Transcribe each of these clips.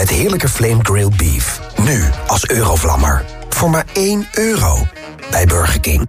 Met heerlijke flame grilled beef. Nu als Eurovlammer. Voor maar 1 euro. Bij Burger King.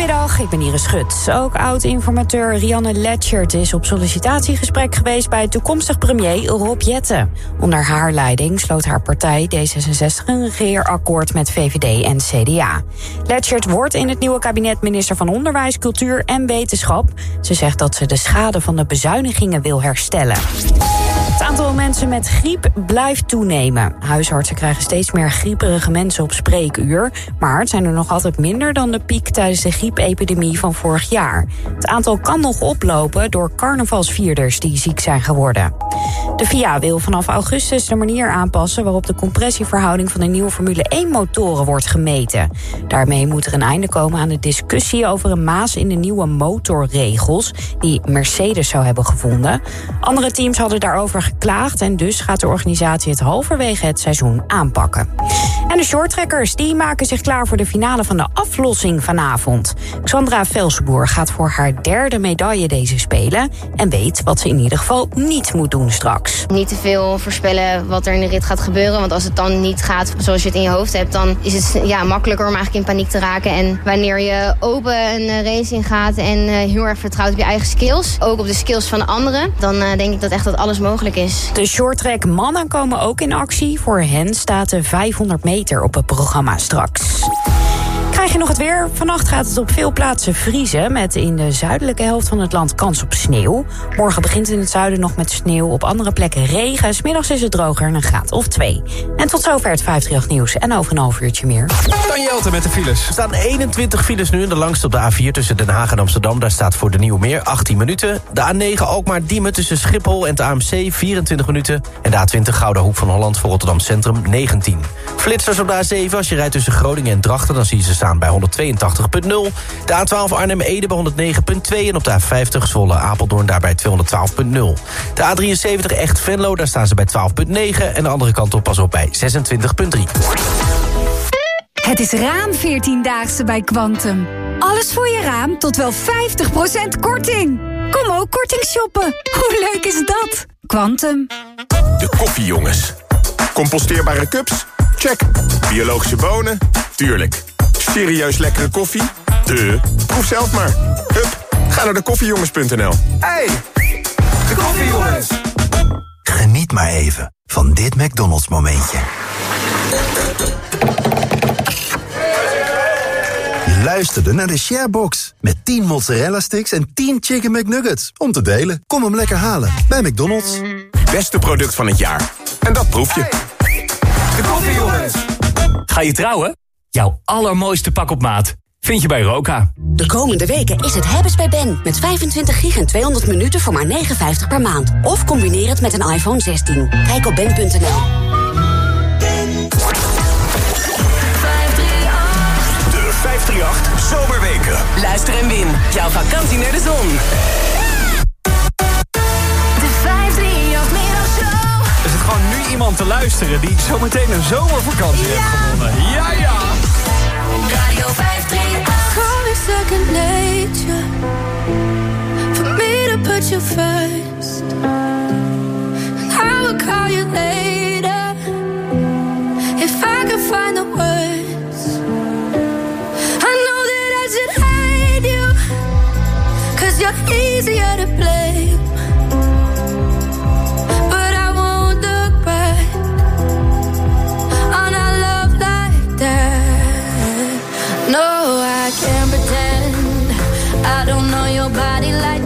Goedemiddag, ik ben Iris Schut. Ook oud-informateur Rianne Letchert is op sollicitatiegesprek geweest... bij toekomstig premier Rob Jetten. Onder haar leiding sloot haar partij D66 een regeerakkoord met VVD en CDA. Letchert wordt in het nieuwe kabinet minister van Onderwijs, Cultuur en Wetenschap. Ze zegt dat ze de schade van de bezuinigingen wil herstellen. Het aantal mensen met griep blijft toenemen. Huisartsen krijgen steeds meer grieperige mensen op spreekuur. Maar het zijn er nog altijd minder dan de piek tijdens de griepepidemie van vorig jaar. Het aantal kan nog oplopen door carnavalsvierders die ziek zijn geworden. De FIA wil vanaf augustus de manier aanpassen waarop de compressieverhouding van de nieuwe Formule 1-motoren wordt gemeten. Daarmee moet er een einde komen aan de discussie over een maas in de nieuwe motorregels die Mercedes zou hebben gevonden. Andere teams hadden daarover geklaagd en dus gaat de organisatie het halverwege het seizoen aanpakken. En de shorttrekkers die maken zich klaar voor de finale van de aflossing vanavond. Xandra Velsenboer gaat voor haar derde medaille deze spelen en weet wat ze in ieder geval niet moet doen straks. Niet te veel voorspellen wat er in de rit gaat gebeuren, want als het dan niet gaat zoals je het in je hoofd hebt, dan is het ja, makkelijker om eigenlijk in paniek te raken. En wanneer je open een eh, race ingaat en eh, heel erg vertrouwt op je eigen skills, ook op de skills van anderen, dan uh, denk ik dat echt dat alles mogelijk is. De shorttrack mannen komen ook in actie. Voor hen staat de 500 meter op het programma straks. Krijg je nog het weer? Vannacht gaat het op veel plaatsen vriezen... met in de zuidelijke helft van het land kans op sneeuw. Morgen begint in het zuiden nog met sneeuw. Op andere plekken regen. Smiddags is het droger en een graad of twee. En tot zover het 538 nieuws. En over een half uurtje meer. Jelte met de files. Er staan 21 files nu. De langste op de A4 tussen Den Haag en Amsterdam. Daar staat voor de Nieuwe Meer 18 minuten. De A9 Alkmaar-Diemen tussen Schiphol en het AMC 24 minuten. En de A20 Gouden Hoek van Holland voor Rotterdam Centrum 19. Flitsers op de A7. Als je rijdt tussen Groningen en Drachten... dan zie je ze staan bij 182.0. De A12 Arnhem-Ede bij 109.2. En op de A50 Zwolle Apeldoorn daarbij 212.0. De A73 Echt Venlo, daar staan ze bij 12.9. En de andere kant op pas op bij 26.3. Het is raam 14-daagse bij Quantum. Alles voor je raam tot wel 50% korting. Kom ook korting shoppen. Hoe leuk is dat? Quantum. De koffiejongens. Composteerbare cups? Check. Biologische bonen? Tuurlijk. Serieus lekkere koffie? De. Proef zelf maar. Hup, ga naar de koffiejongens.nl. Hey, de koffiejongens. Geniet maar even van dit McDonald's momentje. Je luisterde naar de Sharebox. Met 10 mozzarella sticks en 10 chicken McNuggets. Om te delen. Kom hem lekker halen bij McDonald's. Beste product van het jaar. En dat proef je. De koffiejongens. Ga je trouwen? Jouw allermooiste pak op maat vind je bij Roka. De komende weken is het hebben's bij Ben. Met 25 gig en 200 minuten voor maar 59 per maand. Of combineer het met een iPhone 16. Kijk op ben.nl. De 538 Zomerweken. Luister en win. Jouw vakantie naar de zon. De 538 Middagshow. Er zit gewoon nu iemand te luisteren die zometeen een zomervakantie heeft gewonnen. Ja, ja. Call me second nature. For me to put you first. I would call you later if I could find the words. I know that I should hate you 'cause you're easier to play. body like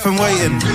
up and waiting.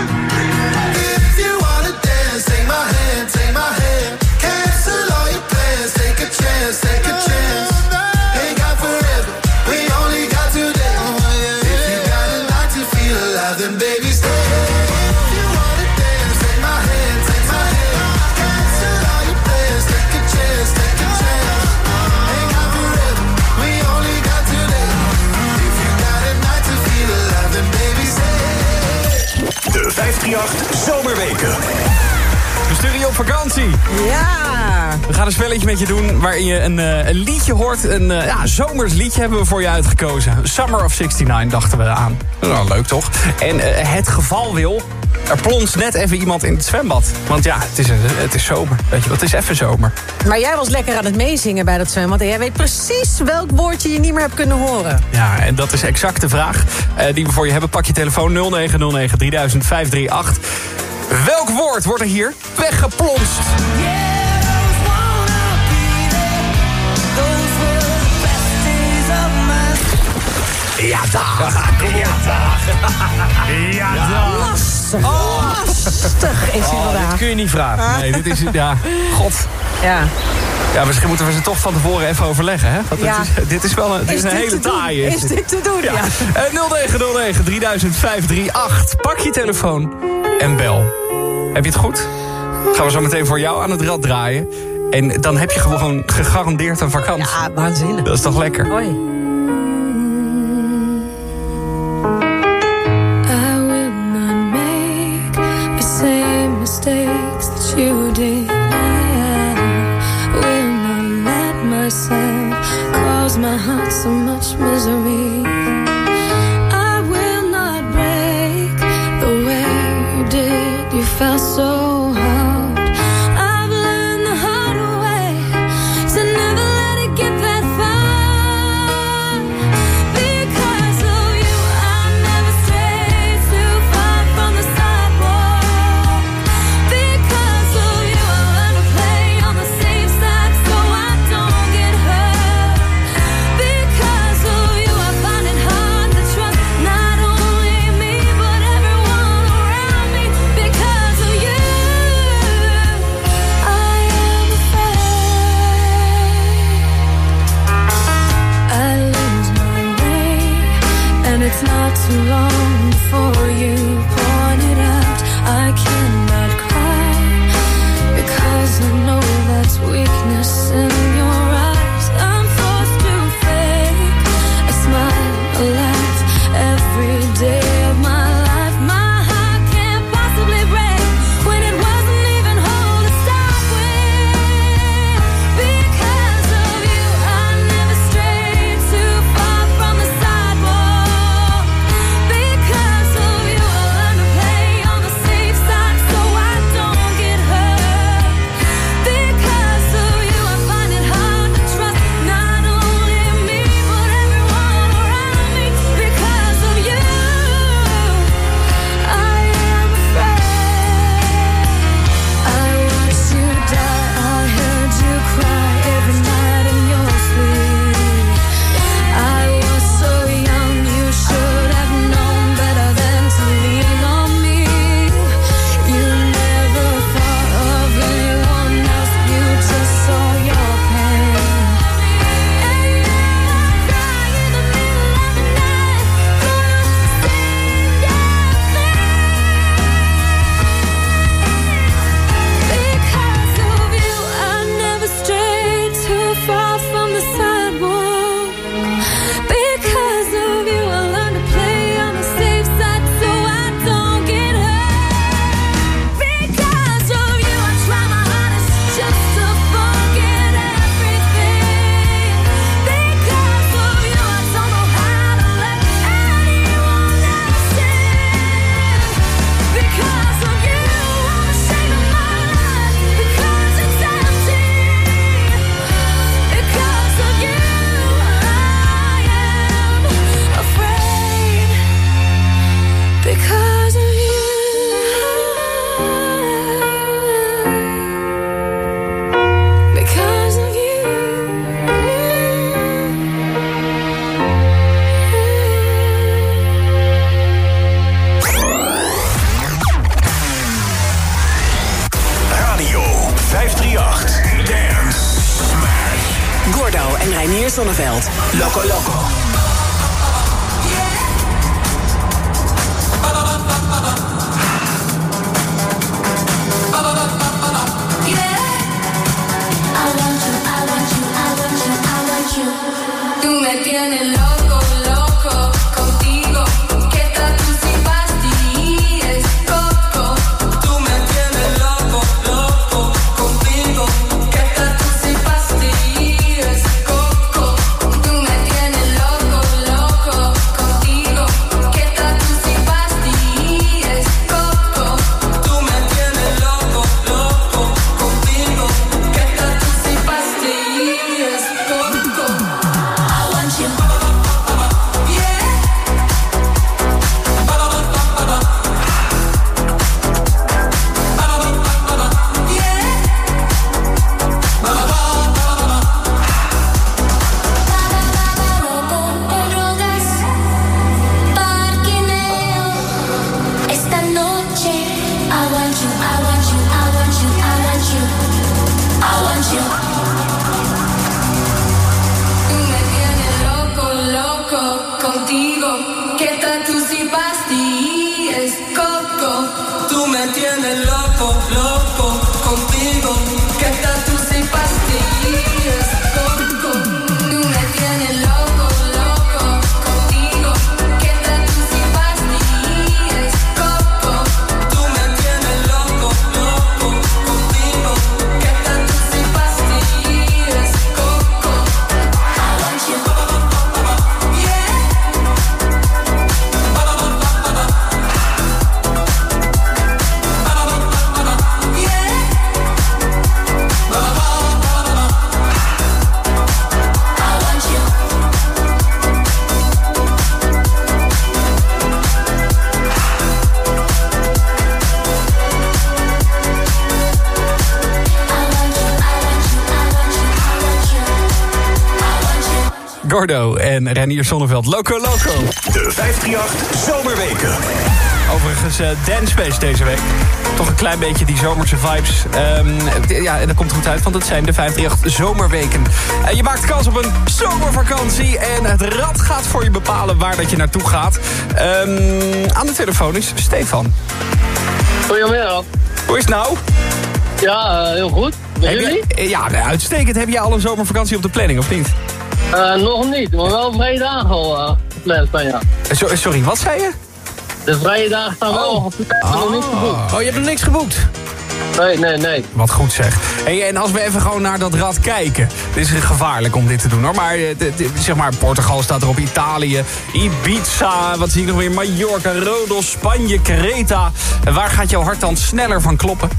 Je een, eh, een liedje hoort. Een uh, ja, zomers liedje hebben we voor je uitgekozen. Summer of 69 dachten we aan. Nou, leuk toch? En eh, het geval wil... Er plonst net even iemand in het zwembad. Want ja, het is, een, het is zomer. Weet je, wat het is even zomer. Maar jij was lekker aan het meezingen bij dat zwembad. En jij weet precies welk woordje je niet meer hebt kunnen horen. Ja, en dat is exact de vraag uh, die we voor je hebben. Pak je telefoon 0909 3000 538. Welk woord wordt er hier weggeplonst? Ja, dag. Ja, dag. Ja, dag. Lastig. Oh, lastig is oh, inderdaad. Dit kun je niet vragen. Nee, dit is... Ja, god. Ja. Ja, misschien moeten we ze toch van tevoren even overleggen, hè? Want ja. dit, is, dit is wel een, dit is, is een hele taaie. Is dit te doen, ja. ja. Uh, 0909 300538. Pak je telefoon en bel. Heb je het goed? Gaan we zo meteen voor jou aan het rad draaien. En dan heb je gewoon gegarandeerd een vakantie. Ja, waanzinnig. Dat is toch lekker? Hoi. You did. I will not let myself cause my heart so much misery. Weakness in your Que tus y pastillas, coco. Tú me tienes loco, loco en Renier Zonneveld. Loco Loco. De 538 Zomerweken. Overigens uh, Dance Space deze week. Toch een klein beetje die zomerse vibes. Ehm, ja, en dat komt goed uit, want het zijn de 538 Zomerweken. En je maakt kans op een zomervakantie. En het rad gaat voor je bepalen waar dat je naartoe gaat. Ehm, aan de telefoon is Stefan. Goedemiddag. Hoe is het nou? Ja, eh, heel goed. Heb jullie? je, ja, uitstekend. Heb je al een zomervakantie op de planning, of niet? Eh, nog niet, maar wel vrije dagen al eh, gepland van ja. Eh, so- sorry, wat zei je? De vrije dagen staan wel gepland, maar nog niet geboekt. Oh, je hebt nog niks geboekt? Nee, nee, nee. Wat goed zeg. Hey, en als we even gewoon naar dat rad kijken. Het is gevaarlijk om dit te doen hoor. Maar, zeg maar Portugal staat erop, Italië, Ibiza, wat zie ik nog weer? Mallorca, Rodos, Spanje, Creta. En waar gaat jouw hart dan sneller van kloppen?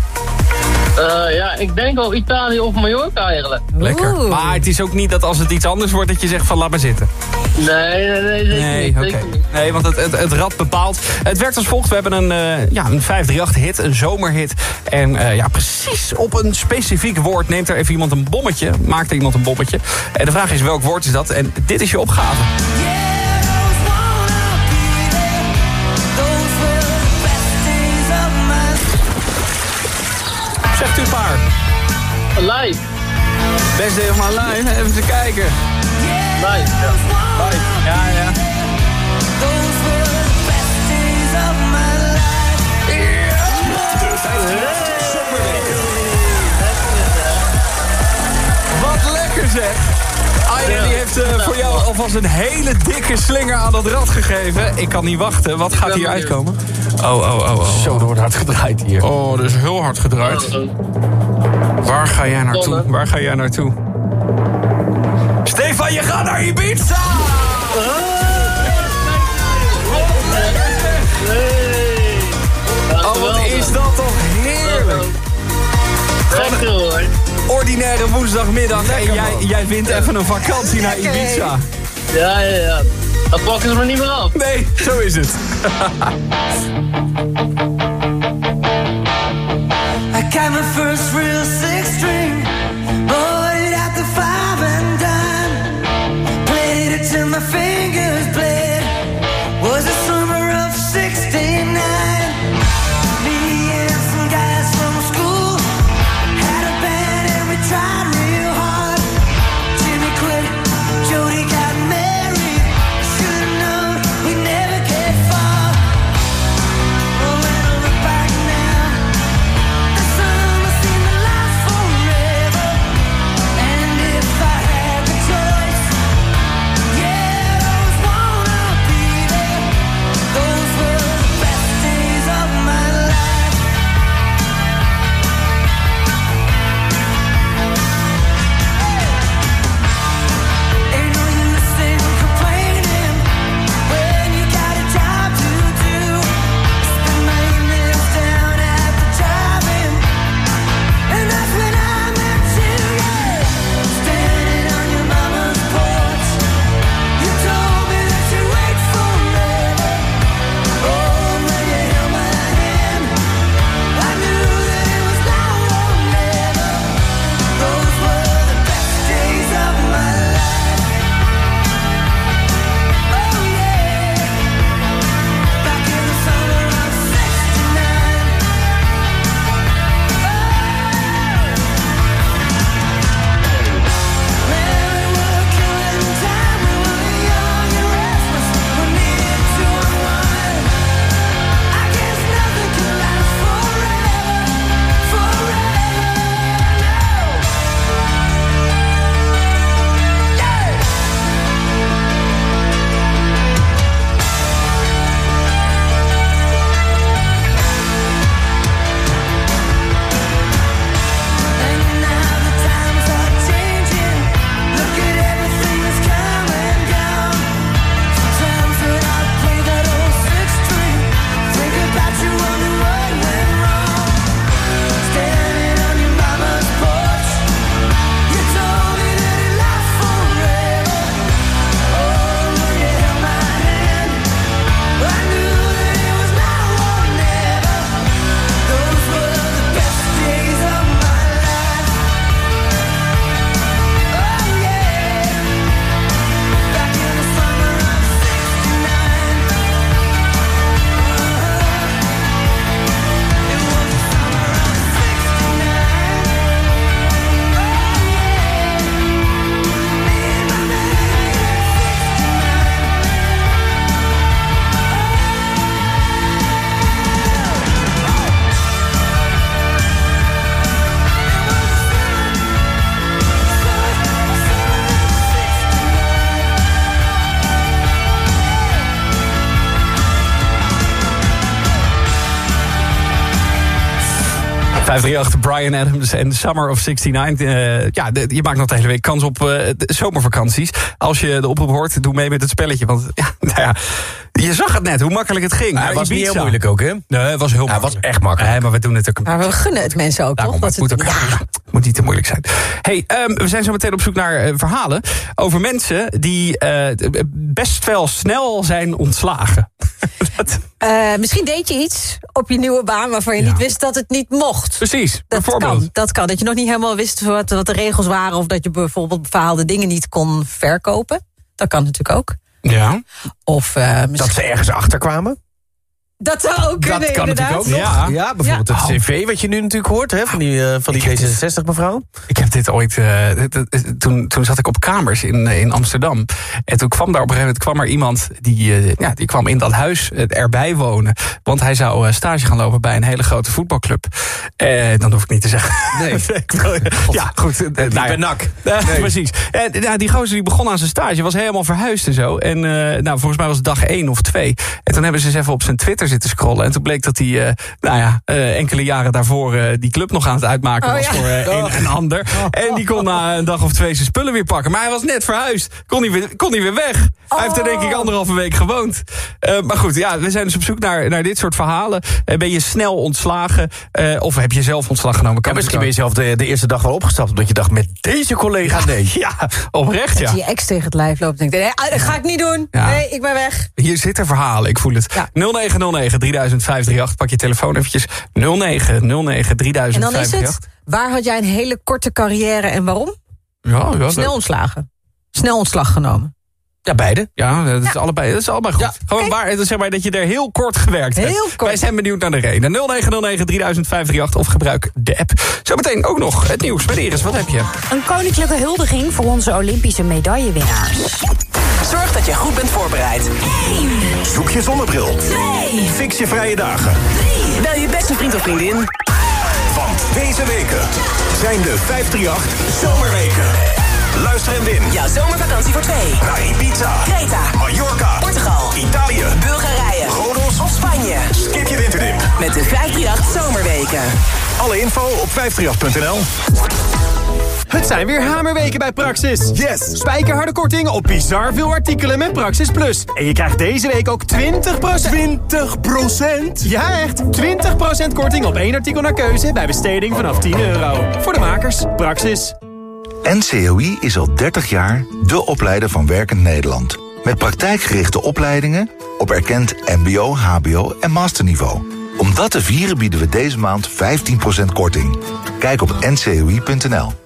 Eh, ja, ik denk wel Italië of Mallorca eigenlijk. Lekker. Maar het is ook niet dat als het iets anders wordt dat je zegt van laat maar zitten. Nee, nee, nee, zeker Nee, niet. oké. zeker niet. Nee, want het, het, het rad bepaalt. Het werkt als volgt. We hebben een, eh ja, een 538-hit, een zomerhit. En eh, ja, precies op een specifiek woord neemt er even iemand een bommetje. Maakt er iemand een bommetje. En de vraag is welk woord is dat? En dit is je opgave. Live. Best day of my life. Even te kijken. Live, ja. Live. Ja, ja. Wat lekker zeg. Aida die heeft eh, voor jou alvast een hele dikke slinger aan dat rad gegeven. Ik kan niet wachten. Wat gaat hier uitkomen? Oh, oh, oh, oh. Zo, er wordt hard gedraaid hier. Oh, er is heel hard gedraaid. Waar ga jij naartoe? Waar ga jij naartoe? Stefan, je gaat naar Ibiza! Oh, wat is dat toch heerlijk. Lekker hoor. Ordinaire woensdagmiddag en jij, jij wint even een vakantie naar Ibiza. Ja, ja, ja. Dat pakken ze me niet meer af. Nee, zo is het. I got my first 538, Brian Adams en Summer of 69. Eh, ja, de- je maakt nog de hele week kans op eh, de zomervakanties. Als je de oproep hoort, doe mee met het spelletje. Want ja, nou ja, je zag het net, hoe makkelijk het ging. Hij was niet heel moeilijk ook, hè? Nee, het was heel Hij was makkelijk. echt makkelijk. Nee, maar we doen het ook Maar we gunnen het mensen ook, Daarom, toch? Dat het moet, het- ook, moet niet te moeilijk zijn. Hey, ehm, we zijn zo meteen op zoek naar eh, verhalen over mensen die eh, best wel snel zijn ontslagen. Eh, misschien deed je iets op je nieuwe baan waarvan je niet wist dat het niet mocht. Precies, Dat bijvoorbeeld. kan, dat kan. Dat je nog niet helemaal wist wat, wat de regels waren... of dat je bijvoorbeeld bepaalde dingen niet kon verkopen. Dat kan natuurlijk ook. Ja. Of eh, Dat ze ergens achter kwamen. Dat zou ook kunnen, Dat kan inderdaad. natuurlijk ook nog. Ja, bijvoorbeeld Ja. het cv wat je nu natuurlijk hoort, hè, van die, eh, van die D66-mevrouw. Ik heb dit ooit. eh, toen, toen zat ik op kamers in, eh, in Amsterdam. En toen kwam daar op een gegeven moment kwam er iemand die, eh, ja, die kwam in dat huis erbij wonen. Want hij zou stage gaan lopen bij een hele grote voetbalclub. Eh, dan hoef ik niet te zeggen. Nee. Ik ja, goed. eh, nou ja. Ja, Nee. Precies. En, ja, die gozer die begon aan zijn stage, was helemaal verhuisd en zo. En eh, nou, volgens mij was het dag één of twee. En toen hebben ze eens even op zijn Twitter zitten scrollen. En toen bleek dat hij, eh, nou ja, eh, enkele jaren daarvoor eh, die club nog aan het uitmaken Oh, was ja. voor een en ander. En die kon na een dag of twee zijn spullen weer pakken. Maar hij was net verhuisd. Kon hij weer, kon hij weer weg. Hij heeft er denk ik anderhalve week gewoond. Eh, maar goed, ja, we zijn dus op zoek naar, naar dit soort verhalen. Ben je snel ontslagen? Eh, of heb je zelf ontslag genomen? Ja, Kan misschien ben je zelf de, de eerste dag wel opgestapt... omdat je dacht, met deze collega nee. Ja, oprecht ja. Dat je je ex tegen het lijf loopt en denkt... Nee, dat ga ik niet doen. Ja. Nee, ik ben weg. Hier zitten verhalen, ik voel het. Ja. 0909 300538, pak je telefoon eventjes. 0909 300538. En dan is het... Waar had jij een hele korte carrière en waarom? Ja, ja, Snel dat- ontslagen. Snel ontslag genomen. Ja, beide. Ja, dat is, Allebei, dat is allebei goed. Ja. Gewoon waar, zeg maar dat je er heel kort gewerkt hebt. Heel kort. Wij zijn benieuwd naar de reden. 0909 300538 of gebruik de app. Zometeen ook nog het nieuws met Iris. Wat heb je? Een koninklijke huldiging voor onze Olympische medaillewinnaars. Zorg dat je goed bent voorbereid. Zoek je zonnebril. Fix je vrije dagen. Bel je beste vriend of vriendin. Want deze weken zijn de 538 Zomerweken. Luister en win Jouw zomervakantie voor twee. naar Ibiza, Creta, Mallorca, Portugal, Italië, Bulgarije Rodos of Spanje. Skip je winterdip. Met de 538 Zomerweken. Alle info op 538.nl. Het zijn weer hamerweken bij Praxis. Yes! Spijkerharde korting op bizar veel artikelen met Praxis Plus. En je krijgt deze week ook 20%. 20%? Ja, echt. 20% korting op één artikel naar keuze bij besteding vanaf 10 euro. Voor de makers, Praxis. NCOI is al 30 jaar de opleider van Werkend Nederland. Met praktijkgerichte opleidingen op erkend mbo, hbo en masterniveau. Om dat te vieren bieden we deze maand 15% korting. Kijk op ncoi.nl.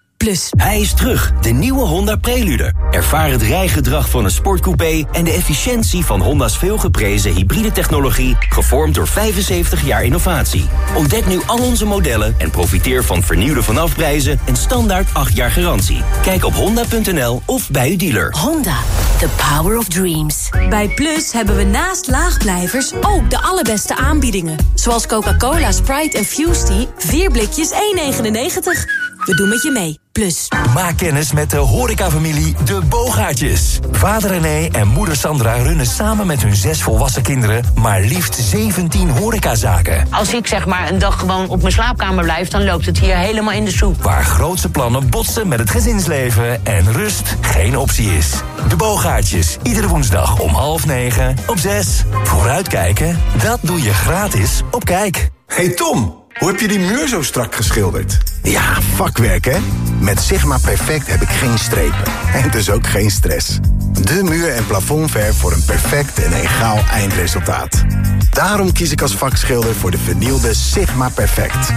Plus. Hij is terug, de nieuwe Honda Prelude. Ervaar het rijgedrag van een sportcoupé en de efficiëntie van Honda's veelgeprezen hybride technologie, gevormd door 75 jaar innovatie. Ontdek nu al onze modellen en profiteer van vernieuwde vanafprijzen en standaard 8 jaar garantie. Kijk op honda.nl of bij uw dealer. Honda, the power of dreams. Bij Plus hebben we naast laagblijvers ook de allerbeste aanbiedingen. Zoals Coca-Cola, Sprite en Fusty, 4 blikjes 1,99. We doen met je mee. Plus. Maak kennis met de horecafamilie De Boogaardjes. Vader René en moeder Sandra runnen samen met hun zes volwassen kinderen... maar liefst 17 horecazaken. Als ik zeg maar een dag gewoon op mijn slaapkamer blijf... dan loopt het hier helemaal in de soep. Waar grootse plannen botsen met het gezinsleven en rust geen optie is. De Boogaardjes, iedere woensdag om half negen op zes. Vooruitkijken, dat doe je gratis op Kijk. Hey Tom, hoe heb je die muur zo strak geschilderd? Ja, vakwerk hè? Met Sigma Perfect heb ik geen strepen. En dus ook geen stress. De muur- en plafondverf voor een perfect en egaal eindresultaat. Daarom kies ik als vakschilder voor de vernielde Sigma Perfect.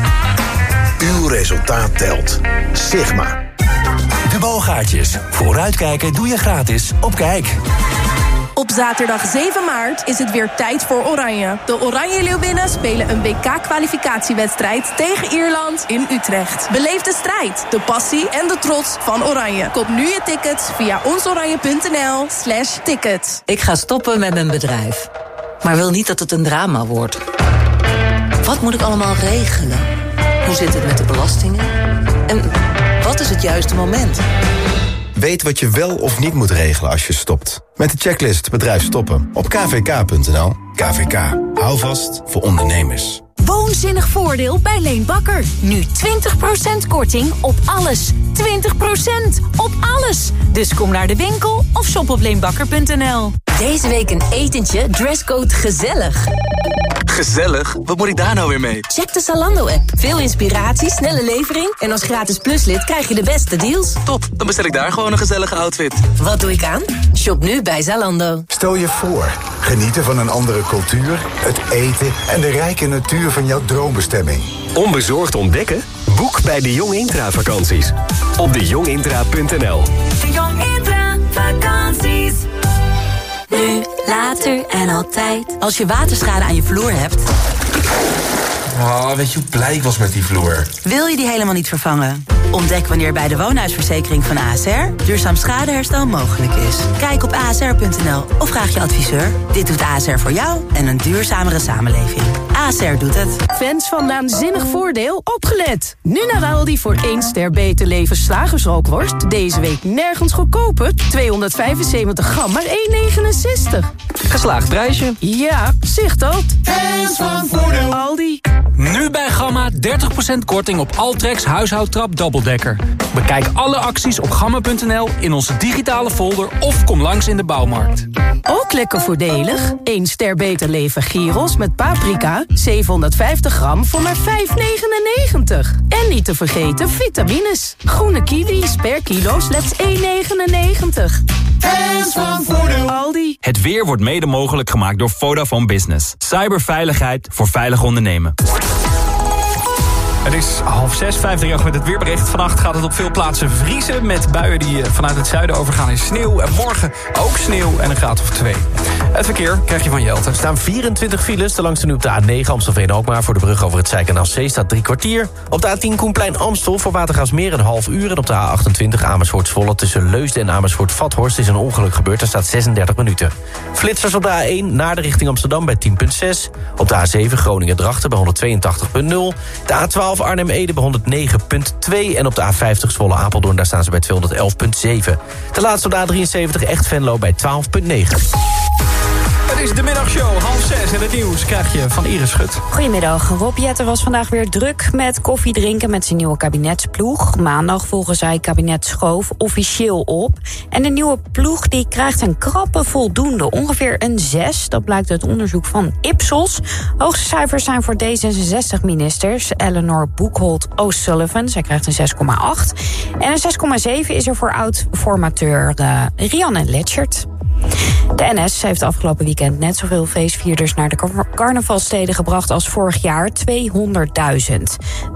Uw resultaat telt. Sigma. De Boogaardjes, vooruitkijken doe je gratis op Kijk. Op zaterdag 7 maart is het weer tijd voor Oranje. De Oranje Leeuwinnen spelen een WK-kwalificatiewedstrijd tegen Ierland in Utrecht. Beleef de strijd, de passie en de trots van Oranje. Koop nu je tickets via onsoranje.nl slash tickets. Ik ga stoppen met mijn bedrijf. maar wil niet dat het een drama wordt. Wat moet ik allemaal regelen? Hoe zit het met de belastingen? En wat is het juiste moment? Weet wat je wel of niet moet regelen als je stopt. Met de checklist Bedrijf Stoppen op kvk.nl. KVK. Hou vast voor ondernemers. Woonzinnig voordeel bij Leen Bakker. Nu 20% korting op alles. 20% op alles. Dus kom naar de winkel of shop op leenbakker.nl. Deze week een etentje, dresscode gezellig. Gezellig? Wat moet ik daar nou weer mee? Check de Zalando-app. Veel inspiratie, snelle levering... en als gratis pluslid krijg je de beste deals. Top, dan bestel ik daar gewoon een gezellige outfit. Wat doe ik aan? Shop nu bij Zalando. Stel je voor, genieten van een andere cultuur, het eten en de rijke natuur van jouw droombestemming. Onbezorgd ontdekken? Boek bij de Jong Intra vakanties. Op dejongintra.nl De Jong Intra vakanties. Nu, later en altijd. Als je waterschade aan je vloer hebt... Oh, weet je hoe blij ik was met die vloer? Wil je die helemaal niet vervangen? Ontdek wanneer bij de woonhuisverzekering van ASR... duurzaam schadeherstel mogelijk is. Kijk op asr.nl of vraag je adviseur. Dit doet ASR voor jou en een duurzamere samenleving. ASR doet het. Fans van Naanzinnig Voordeel, opgelet! Nu naar Aldi voor 1 ster beter leven slagersrookworst. Deze week nergens goedkoper. 275 gram, maar 1,69. Geslaagd prijsje. Ja, zicht dat. Fans van Voordeel. Aldi. Nu bij Gamma 30% korting op Altrex huishoudtrap dubbeldekker. Bekijk alle acties op gamma.nl in onze digitale folder of kom langs in de bouwmarkt. Ook lekker voordelig. 1 ster beter leven gyros met paprika. 750 gram voor maar 5,99. En niet te vergeten vitamines. Groene kiwis per kilo slechts 1,99. Fans van Voordeel. Aldi. Het weer wordt mede mogelijk gemaakt door Vodafone Business. Cyberveiligheid voor veilig ondernemen. Het is half zes, 538 met het weerbericht. Vannacht gaat het op veel plaatsen vriezen... met buien die eh, vanuit het zuiden overgaan in sneeuw. En morgen ook sneeuw en een graad of twee. Het verkeer krijg je van Jelte. Er staan 24 files, de langste nu op de A9 Amstelveen-Alkmaar... voor de brug over het Zijkanaal C staat drie kwartier. Op de A10 Koenplein Amstel voor Watergaasmeer een half uur... en op de A28 Amersfoort-Zwolle tussen Leusden en Amersfoort-Vathorst... is een ongeluk gebeurd, daar staat 36 minuten. Flitsers op de A1 naar de richting Amsterdam bij 10.6. Op de A7 Groningen-Drachten bij 182.0. De A12 Arnhem-Ede bij 109.2. En op de A50 Zwolle-Apeldoorn, daar staan ze bij 211.7. De laatste op de A73 Echt Venlo bij 12.9. Het is de middagshow, half zes en het nieuws krijg je van Iris Schut. Goedemiddag. Rob Jetten was vandaag weer druk met koffie drinken met zijn nieuwe kabinetsploeg. Maandag volgen zij kabinet Schoof officieel op. En de nieuwe ploeg die krijgt een krappe voldoende, ongeveer een 6. Dat blijkt uit onderzoek van Ipsos. Hoogste cijfers zijn voor D66-ministers Eleanor Boekholt O'Sullivan. Zij krijgt een 6,8. En een 6,7 is er voor oud-formateur uh, Rianne Letchert. De NS heeft afgelopen weekend net zoveel feestvierders naar de carnavalsteden gebracht als vorig jaar, 200.000.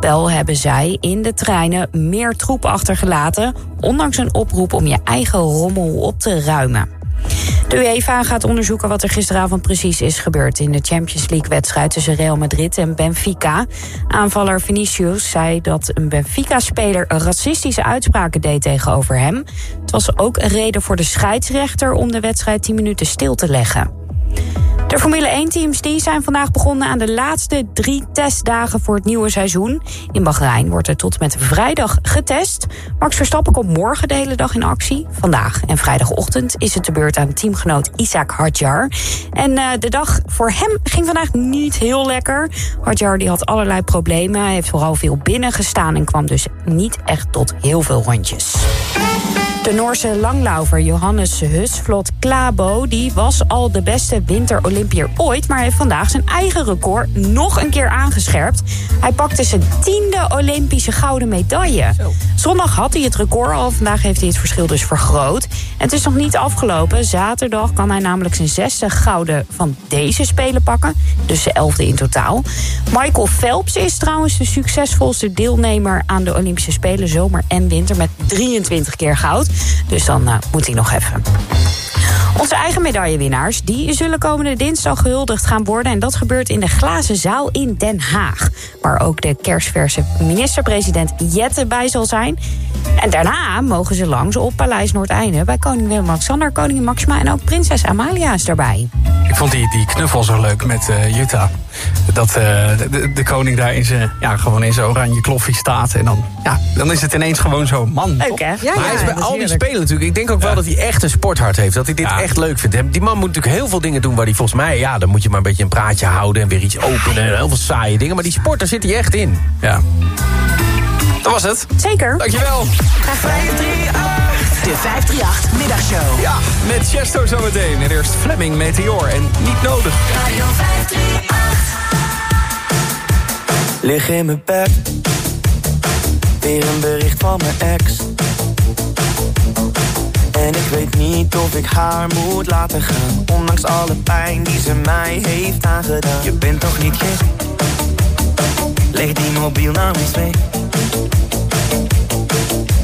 Wel hebben zij in de treinen meer troep achtergelaten, ondanks een oproep om je eigen rommel op te ruimen. De UEFA gaat onderzoeken wat er gisteravond precies is gebeurd... in de Champions League-wedstrijd tussen Real Madrid en Benfica. Aanvaller Vinicius zei dat een Benfica-speler... racistische uitspraken deed tegenover hem. Het was ook een reden voor de scheidsrechter... om de wedstrijd 10 minuten stil te leggen. De Formule 1-teams die zijn vandaag begonnen aan de laatste drie testdagen voor het nieuwe seizoen. In Bahrein wordt er tot met vrijdag getest. Max Verstappen komt morgen de hele dag in actie. Vandaag en vrijdagochtend is het de beurt aan teamgenoot Isaac Hadjar. En uh, de dag voor hem ging vandaag niet heel lekker. Hadjar die had allerlei problemen. Hij heeft vooral veel binnen gestaan en kwam dus niet echt tot heel veel rondjes. De Noorse langlaufer Johannes Husvlot Klabo... die was al de beste winter-Olympier ooit... maar heeft vandaag zijn eigen record nog een keer aangescherpt. Hij pakte zijn tiende Olympische gouden medaille. Zondag had hij het record al, vandaag heeft hij het verschil dus vergroot. En het is nog niet afgelopen. Zaterdag kan hij namelijk zijn zesde gouden van deze Spelen pakken. Dus de elfde in totaal. Michael Phelps is trouwens de succesvolste deelnemer... aan de Olympische Spelen zomer en winter met 23 keer goud. Dus dan eh, moet hij nog even. Onze eigen medaillewinnaars die zullen komende dinsdag gehuldigd gaan worden. En dat gebeurt in de Glazen Zaal in Den Haag. Waar ook de kerstverse minister-president Jette bij zal zijn. En daarna mogen ze langs op Paleis Noordeinde... bij koning Willem-Alexander, koningin Maxima en ook prinses Amalia is daarbij. Ik vond die, die knuffel zo leuk met uh, Jutta. Dat uh, de, de, koning daar in zijn, ja, gewoon in zijn oranje kloffie staat. En dan, ja, dan is het ineens gewoon zo man. Leuk, hè? Ja, maar hij is bij al die spelen natuurlijk. Ik denk ook wel dat hij echt een sporthart heeft. Dat hij dit echt leuk vindt. Die man moet natuurlijk heel veel dingen doen waar hij volgens mij... ja, dan moet je maar een beetje een praatje houden en weer iets openen. En heel veel saaie dingen. Maar die sport, daar zit hij echt in. Ja. Dat was het. Zeker. Dankjewel. 538. De 538 Middagshow. Ja, met Chesto zometeen. En eerst Fleming Meteor en niet nodig. Radio 538. Lig in mijn bed. Weer een bericht van mijn ex. En ik weet niet of ik haar moet laten gaan. Ondanks alle pijn die ze mij heeft aangedaan. Je bent toch niet gek? Leg die mobiel nou eens mee.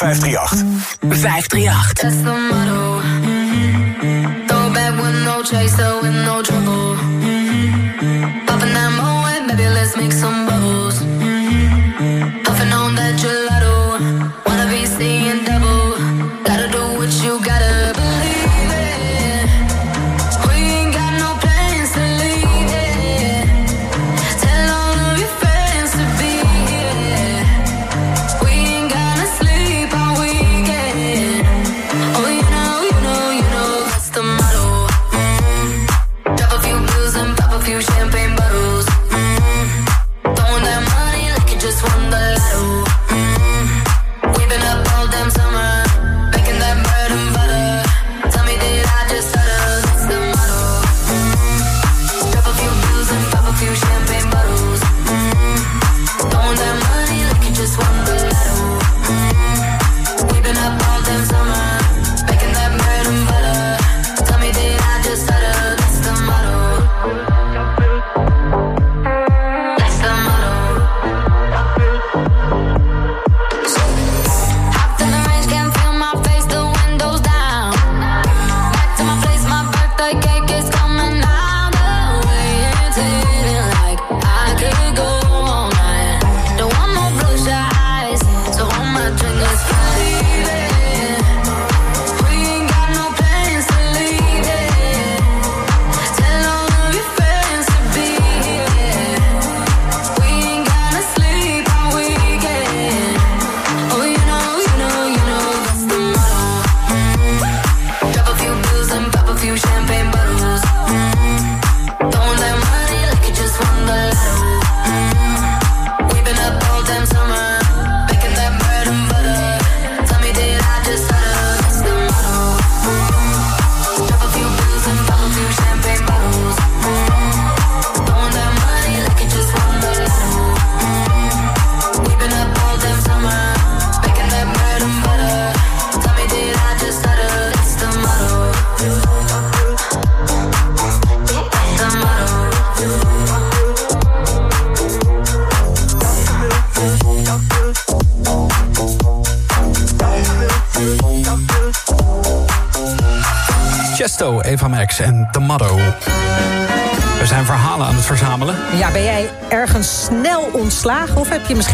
538. 538.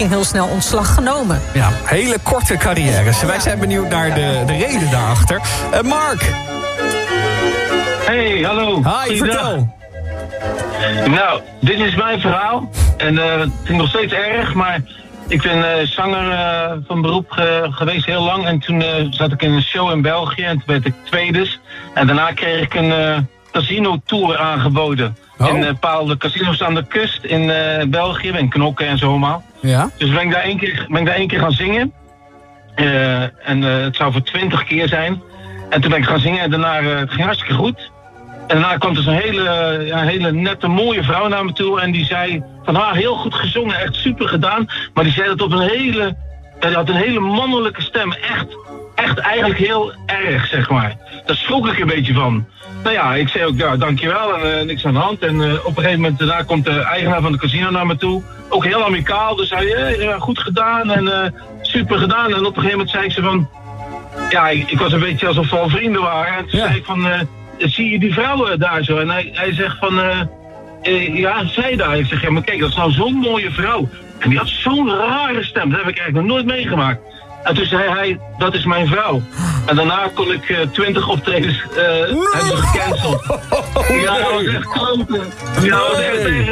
Misschien heel snel ontslag genomen? Ja, hele korte carrières. Wij zijn benieuwd naar de, de reden daarachter. Eh, Mark. Hey, hallo. Hi, vertel. Nou, dit is mijn verhaal. En eh, het is nog steeds erg, maar ik ben eh, zanger eh, van beroep ge- geweest heel lang. En toen eh, zat ik in een show in België en toen werd ik tweede. En daarna kreeg ik een eh, casino-tour aangeboden. In eh, bepaalde casinos aan de kust in eh, België, in Knokken en zo allemaal. Ja. Dus ben ik daar één keer, ben ik daar één keer gaan zingen. Eh, en eh, het zou voor twintig keer zijn. En toen ben ik gaan zingen en daarna eh, het ging hartstikke goed. En daarna kwam er zo'n hele, ja, hele nette, mooie vrouw naar me toe. En die zei van, ah, heel goed gezongen, echt super gedaan. Maar die zei dat op een hele, die had een hele mannelijke stem. Echt, echt eigenlijk heel erg, zeg maar. Daar schrok ik een beetje van. Nou ja, ik zei ook, ja, dankjewel en eh, niks aan de hand. En eh, op een gegeven moment, daarna komt de eigenaar van de casino naar me toe. Ook heel amicaal, dus hij, eh, ja, goed gedaan en eh, super gedaan. En op een gegeven moment zei ze van, ja, ik, ik was een beetje alsof we al vrienden waren. En toen zei ik van, eh, zie je die vrouwen daar zo? En hij, hij zegt van, eh, eh, ja, zij daar. Ik zeg, ja, maar kijk, dat is nou zo'n mooie vrouw. En die had zo'n rare stem, dat heb ik eigenlijk nog nooit meegemaakt. En toen zei hij, dat is mijn vrouw. En daarna kon ik eh, twintig optredens eh hebben gecanceld. Ja, dat was echt kloten. Ja, dat was echt erg.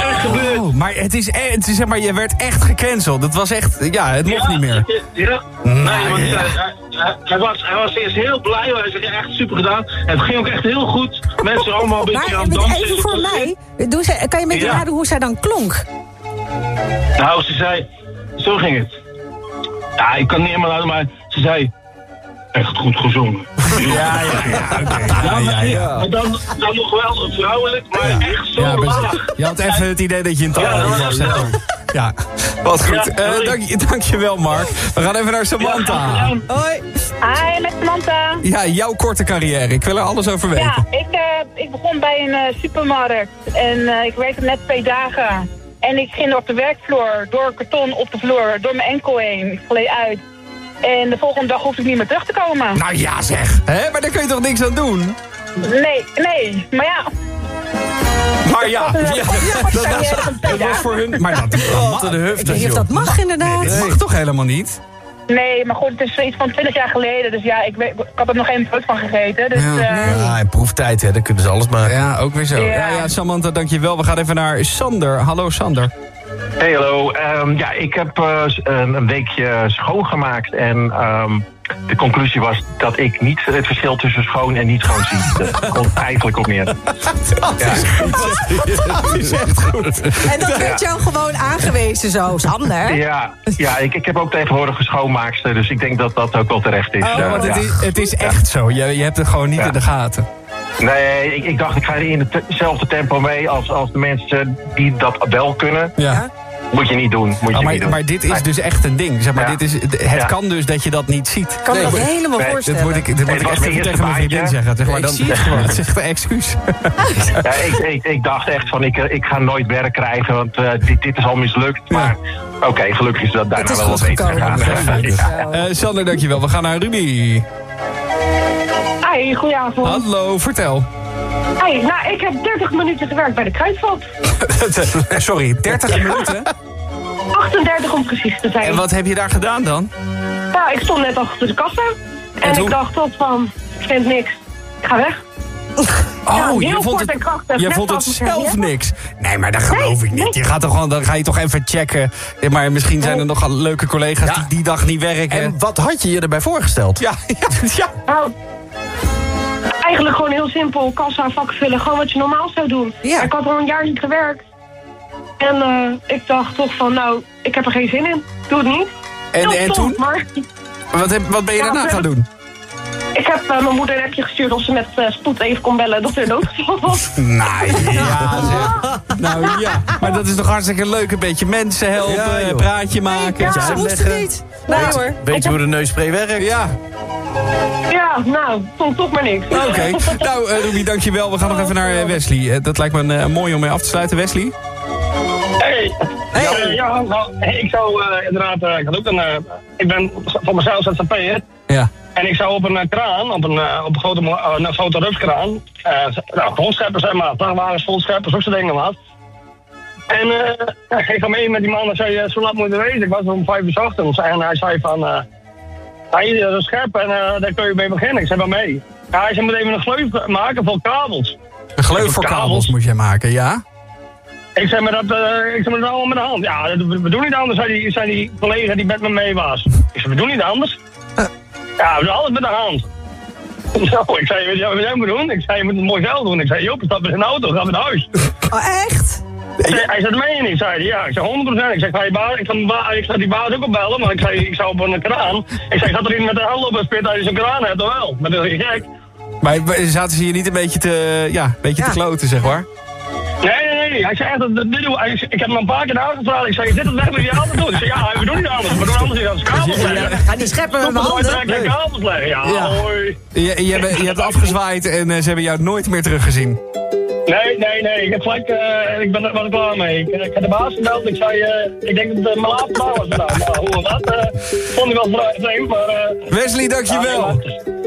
Echt gebeurd. Oh, maar het is, e- het is zeg maar, je werd echt gecanceld. Het was echt, ja, het mocht niet meer. Ja, nee, want eh, hij, hij- hij was, hij was eerst heel blij, hij zei echt super gedaan. En het ging ook echt heel goed. Mensen allemaal een beetje Maar aan het dansen. even voor mij, doe ze, kan je met Ja. raden hoe zij dan klonk? Nou, ze zei, zo ging het. Ja, ik kan niet helemaal laten, maar ze zei, echt goed gezongen. Ja, ja, ja, oké. Ja, ja, ja. Maar dan, dan nog wel vrouwelijk, maar echt zo Ja, laag. je had even het idee dat je in dat was. Ja, wat goed. Ja, Eh, sorry. dank, je- dankjewel, Mark. We gaan even naar Samantha. Hoi. Hi, met Samantha. Ja, jouw korte carrière. Ik wil er alles over weten. Ja, ik, eh, ik begon bij een eh, supermarkt en eh, ik werkte net twee dagen. En ik ging op de werkvloer, door karton op de vloer, door mijn enkel heen. Ik gleed uit. En de volgende dag hoefde ik niet meer terug te komen. Nou ja, zeg. Hè, maar daar kun je toch niks aan doen? Nee, nee, maar ja. Maar ja, Dat was ja, dat dat, dat- dat voor hun... Maar dat, dat niet of dat mag inderdaad. Dat mag toch helemaal niet? Nee, maar goed, het is iets van 20 jaar geleden. Dus ja, ik, weet, ik had er nog geen brood van gegeten. Dus, Ja. eh, Ja, en proeftijd, hè, dan kunnen ze alles maken. Ja, ook weer zo. Ja. Ja, ja, Samantha, dankjewel. We gaan even naar Sander. Hallo, Sander. Hey, hallo. Ehm, ja, ik heb eh, een weekje schoongemaakt. En ehm, de conclusie was dat ik niet het verschil tussen schoon en niet schoon zie. Dat komt eigenlijk op neer. Dat is goed. Dat is echt goed. En dat werd jou gewoon aangewezen zo, Sander. Ja, ja ik, ik heb ook tegenwoordig een schoonmaakster. Dus ik denk dat dat ook wel terecht is. Oh, want het is, het is echt zo. Je, je hebt het gewoon niet Ja. in de gaten. Nee, ik, ik dacht ik ga in hetzelfde tempo mee als, als de mensen die dat wel kunnen. Ja. Moet je niet doen. Moet je Oh, maar, niet doen. maar dit is Nee. dus echt een ding. Zeg maar, Ja. dit is, het Ja. kan dus dat je dat niet ziet. kan me dat helemaal Nee, voorstellen. Dit moet ik, moet ik was echt even tegen mijn vriendin zeggen. Zeg maar, Ik dan, zie het gewoon. Het is echt een excuus. Ja, ik, ik, ik dacht echt van, ik, ik ga nooit werk krijgen, want eh, dit, dit is al mislukt. Maar oké, gelukkig is dat daarna Het is wel wat goed beter gegaan. Ja. Eh, Sander, dankjewel. We gaan naar Ruby. Hi, goedenavond. Hallo, vertel. Hi, nou, ik heb 30 minuten gewerkt bij de Kruidvat. Sorry, 30 minuten? 38 om precies te zijn. En wat heb je daar gedaan dan? Nou, ik stond net achter de kassa. En, ik dacht toch van, ik vind niks. Ik ga weg. Oh, Ja, je vond het, je vond het zelf niks. Nee, maar dat geloof ik niet. Je gaat toch gewoon, dan ga je toch even checken. Maar misschien zijn er nog leuke collega's die die dag niet werken. En wat had je je erbij voorgesteld? Ja, ja, ja. Nou, eigenlijk gewoon heel simpel. Kassa, vak vullen. Gewoon wat je normaal zou doen. Ja. Ik had al een jaar niet gewerkt. En eh, ik dacht toch van, nou, ik heb er geen zin in. Doe het niet. En- en toen? Maar Wat, heb, wat ben je Ja, daarna gaan doen? Ik heb eh, mijn moeder een appje gestuurd of ze met eh, spoed even kon bellen dat er noodgeval was. Nou ja, zeg. Nou ja, maar dat is toch hartstikke leuk. Een beetje mensen helpen, Ja, een praatje maken. Ja, Ja, Ze moesten niet. Nee hoor. Weet je hoe de neusspray werkt? Ja, Ja, nou, vond toch maar niks. oké. Nou, eh, Ruby, dankjewel. We gaan nog even naar eh, Wesley. Eh, dat lijkt me een, eh, mooi om mee af te sluiten. Wesley? Hey. Ja, ja nou, ik zou eh, inderdaad, eh, ik had ook een, eh, ik ben van mezelf ZZP'er. Ja. En ik zou op een eh, kraan, op een, eh, op een grote, eh, een grote rupskraan, nou, scheppen zeg maar, vrachtwagens vol scheppen, zo soort dingen wat. En eh, ik ga mee met die man en zei, zo laat moet je wezen. Ik was om vijf uur ochtends en hij zei van, ja, hier is een schep en daar kun je mee beginnen. Ik zei, wel mee. Ja, hij zei, moet even een gleuf maken voor kabels. Een gleuf voor kabels moet jij maken, ja? Ik zei, maar dat, ik zei, maar dat allemaal met de hand. Ja, we doen niet anders, zei die, zei die collega die met me mee was. Ik zei, we doen niet anders. Ja, we doen alles met de hand. Zo, ik zei, weet je wat jij moet doen? Ik zei, je moet het mooi geld doen. Ik zei, Joop, stap in een auto, ga naar huis. Oh, echt? Hij zei, hij zei, dat meen je niet, zei hij. Ja, ik zei, 100%. Ik zei, ik ga, je baas, ik, ga, ik ga die baas ook opbellen, maar ik zei, ik zou op een kraan. Ik zei, gaat er iemand met de hand op en spit als je zo'n kraan hebt, of wel? Maar dat is gek. Maar zaten ze hier niet een beetje te, ja, een beetje te kloten, zeg maar? Nee, nee, nee. Hij zei echt, dit doen- hij- ik heb hem een paar keer naar huis gevraagd. Ik zei, is dit het weg wat je altijd doet? Ik zei, ja, we doen niet anders. We doen anders niet als kabels leggen. Ga die scheppen met mijn handen. Met kabels leggen, ja, Ja. hoi. Je, je, hebt- je hebt afgezwaaid en eh, ze hebben jou nooit meer teruggezien. Nee, nee, nee. Ik heb gelijk, eh, ik ben er, er klaar mee. Ik, ik heb de baas gebeld. Ik zei, eh, ik denk dat het mijn laatste dag was vandaag. Nou, hoe eh, vond ik wel vrij vreemd, maar... eh Wesley, dankjewel.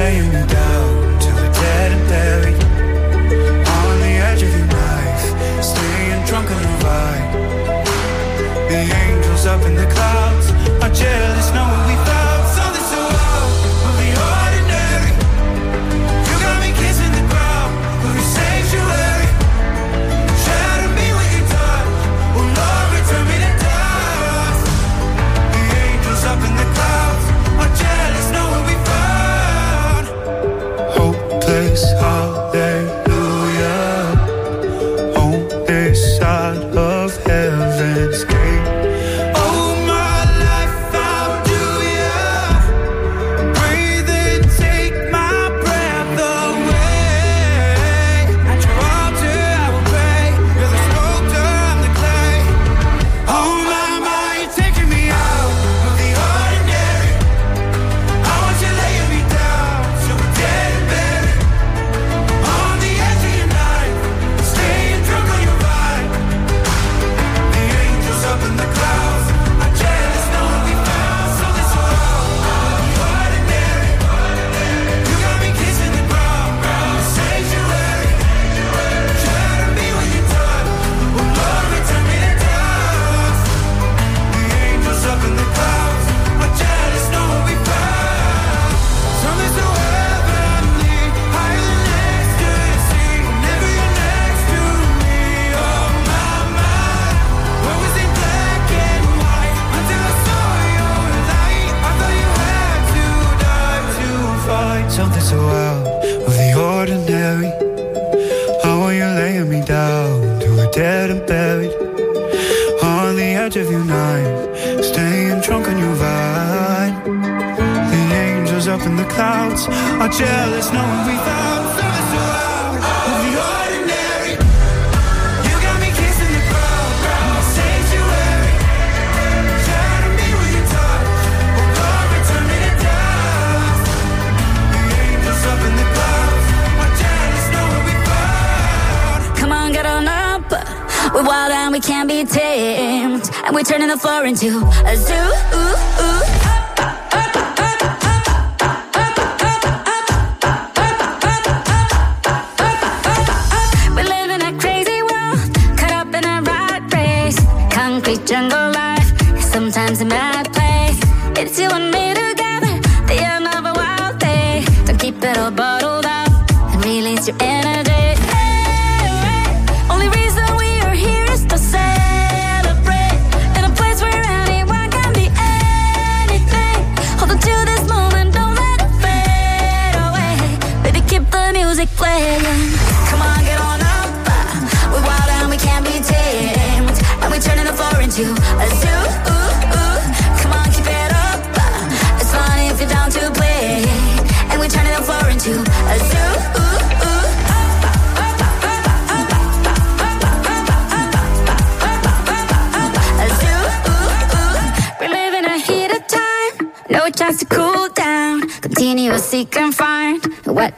I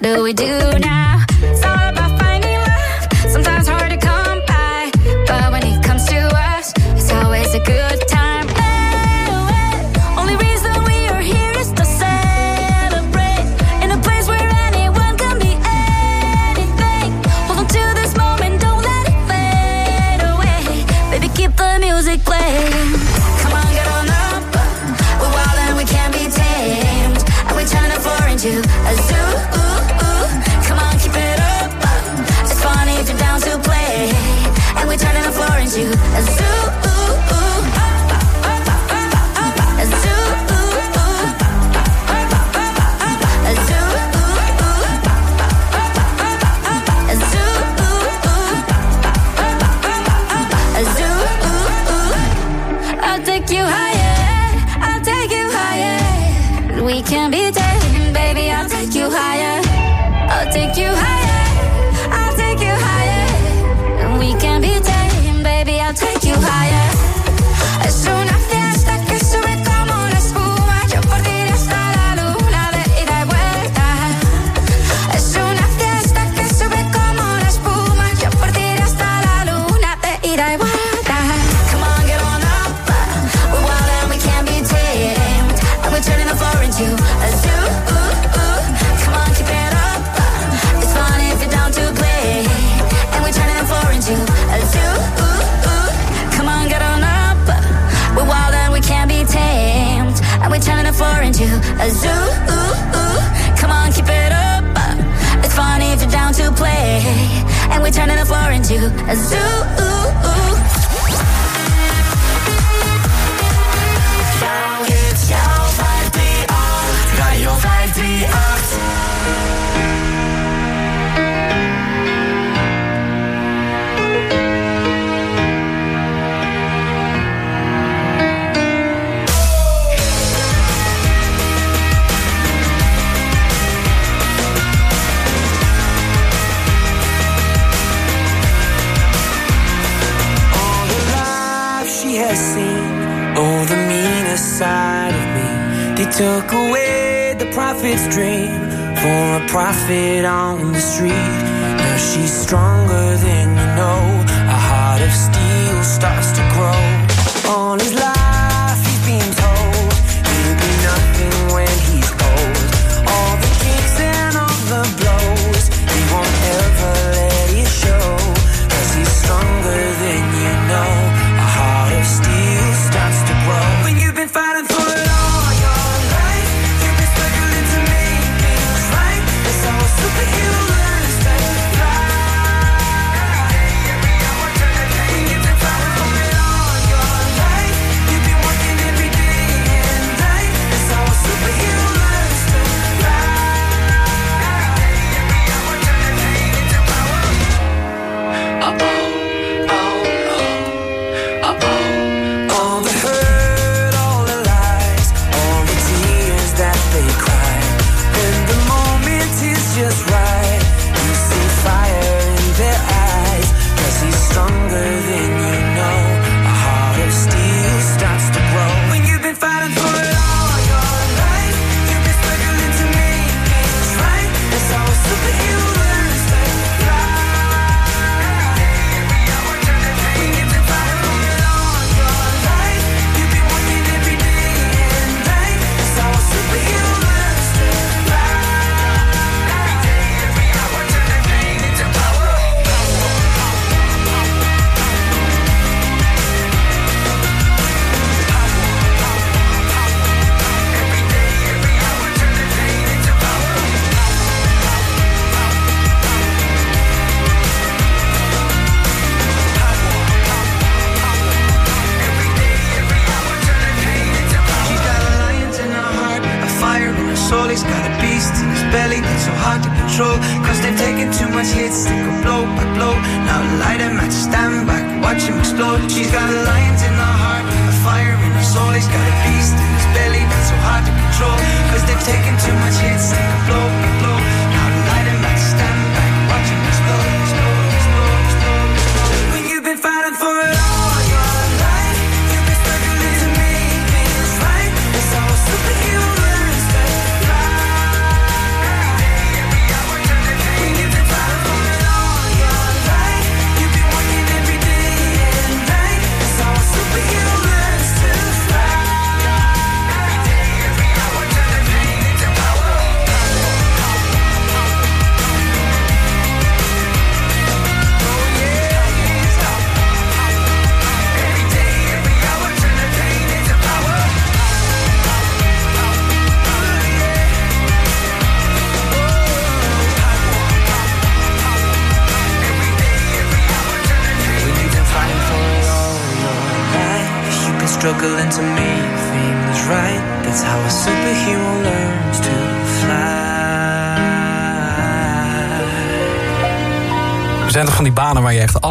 do we do now?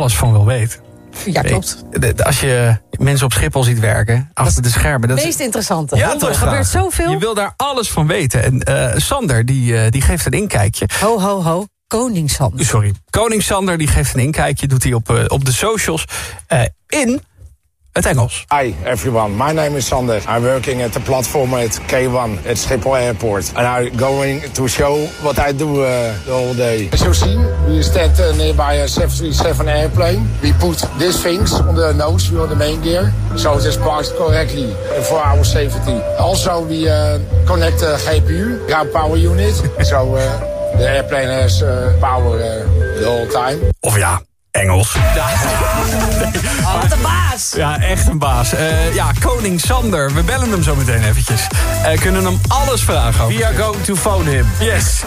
Alles van wil weten? Ja, klopt. Als je mensen op Schiphol ziet werken, achter de schermen... Dat is- Meest interessante. Ja, er toch? gebeurt zoveel. Je wil daar alles van weten. En eh, Sander, die, eh, die geeft een inkijkje. Ho, ho, ho. Koning Sander. Sorry. Koning Sander, die geeft een inkijkje. Doet hij op, eh, op de socials. in het Engels. Hi everyone, my name is Sander. I'm working at the platform at K1 at Schiphol Airport. And I'm going to show what I do uh, the whole day. As you see, we stand uh, nearby a 737 airplane. We put these things on the nose, on the main gear, so it is parked correctly for our safety. Also, we uh, connect the GPU, ground power unit, so uh, the airplane has uh, power uh, the whole time. Of ja, Engels. Oh, wat een baas. Ja, echt een baas. Eh, ja, koning Sander. We bellen hem zo meteen eventjes. Eh kunnen hem alles vragen over. We are going to phone him. Yes.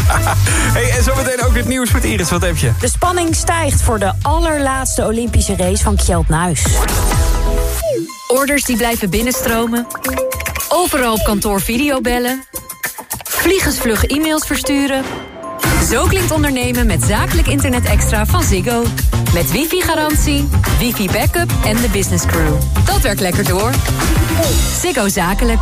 hey, en zometeen ook het nieuws met Iris. Wat heb je? De spanning stijgt voor de allerlaatste Olympische race van Kjeld Nuis. Orders die blijven binnenstromen. Overal op kantoor videobellen. Vliegensvlug e-mails versturen. Zo klinkt ondernemen met zakelijk internet extra van Ziggo. Met wifi-garantie, wifi-backup en de business crew. Dat werkt lekker door. Ziggo Zakelijk.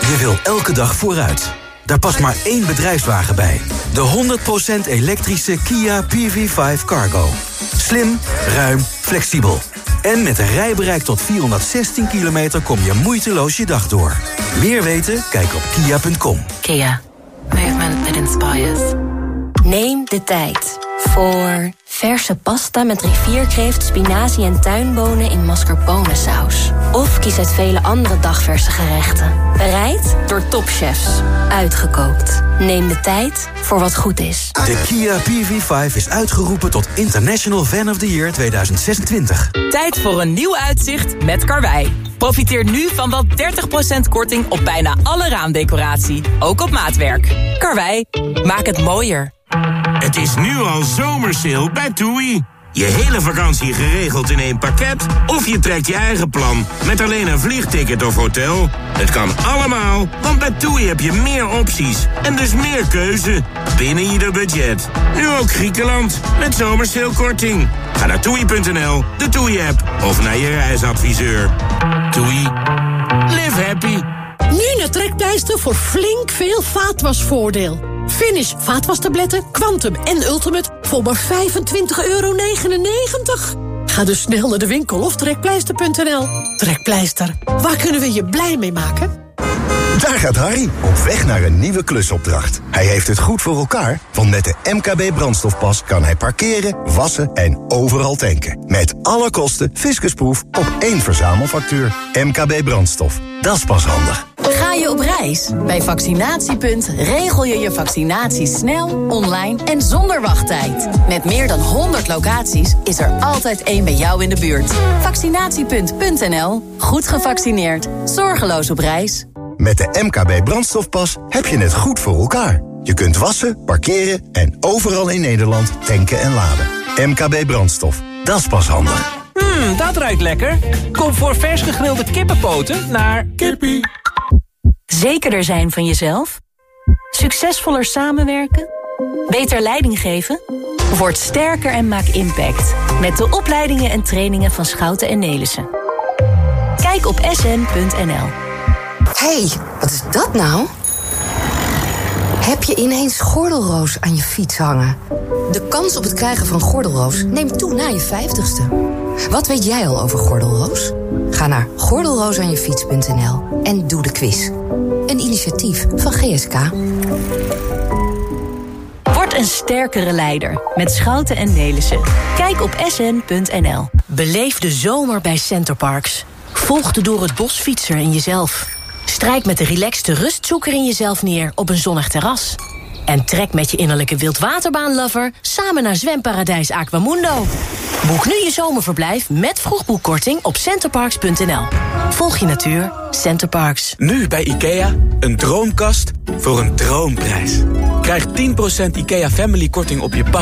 Je wil elke dag vooruit. Daar past maar één bedrijfswagen bij. De 100% elektrische Kia PV5 Cargo. Slim, ruim, flexibel. En met een rijbereik tot 416 kilometer kom je moeiteloos je dag door. Meer weten? Kijk op kia.com. Kia. Movement that inspires. Neem de tijd voor verse pasta met rivierkreeft, spinazie en tuinbonen in mascarpone-saus. Of kies uit vele andere dagverse gerechten. Bereid door topchefs. Uitgekookt. Neem de tijd voor wat goed is. De Kia PV5 is uitgeroepen tot International Fan of the Year 2026. Tijd voor een nieuw uitzicht met Karwei. Profiteer nu van wel 30% korting op bijna alle raamdecoratie. Ook op maatwerk. Karwei, maak het mooier. Het is nu al zomersale bij TUI. Je hele vakantie geregeld in één pakket? Of je trekt je eigen plan met alleen een vliegticket of hotel? Het kan allemaal, want bij TUI heb je meer opties en dus meer keuze binnen ieder budget. Nu ook Griekenland met zomersalekorting. Ga naar toei.nl, de TUI-app of naar je reisadviseur. TUI. Live happy. Nu naar Trekpleister voor flink veel vaatwasvoordeel. Finish vaatwastabletten, Quantum en Ultimate voor maar 25,99 euro. Ga dus snel naar de winkel of trekpleister.nl. Trekpleister, waar kunnen we je blij mee maken? Daar gaat Harry, op weg naar een nieuwe klusopdracht. Hij heeft het goed voor elkaar, want met de MKB brandstofpas kan hij parkeren, wassen en overal tanken. Met alle kosten fiscusproef op één verzamelfactuur. MKB brandstof, dat is pas handig. Ga je op reis? Bij Vaccinatiepunt regel je je vaccinatie snel, online en zonder wachttijd. Met meer dan 100 locaties is er altijd één bij jou in de buurt. Vaccinatiepunt.nl. Goed gevaccineerd. Zorgeloos op reis. Met de MKB brandstofpas heb je het goed voor elkaar. Je kunt wassen, parkeren en overal in Nederland tanken en laden. MKB brandstof, dat is pas handig. Mmm, dat ruikt lekker. Kom voor vers gegrilde kippenpoten naar Kippie. Zekerder zijn van jezelf? Succesvoller samenwerken? Beter leiding geven? Word sterker en maak impact. Met de opleidingen en trainingen van Schouten en Nelissen. Kijk op sn.nl. hey, wat is dat nou? Heb je ineens gordelroos aan je fiets hangen? De kans op het krijgen van gordelroos neemt toe na je vijftigste. Wat weet jij al over gordelroos? Ga naar gordelroosaanjefiets.nl en doe de quiz. Een initiatief van GSK. Word een sterkere leider met Schouten en Nelissen. Kijk op sn.nl. Beleef de zomer bij Centerparks. Volg de door het bos fietser in jezelf. Strijk met de relaxte rustzoeker in jezelf neer op een zonnig terras. En trek met je innerlijke wildwaterbaanlover samen naar zwemparadijs Aquamundo. Boek nu je zomerverblijf met vroegboekkorting op centerparks.nl. Volg je natuur, Centerparks. Nu bij IKEA, een droomkast voor een droomprijs. Krijg 10% IKEA Family korting op je pak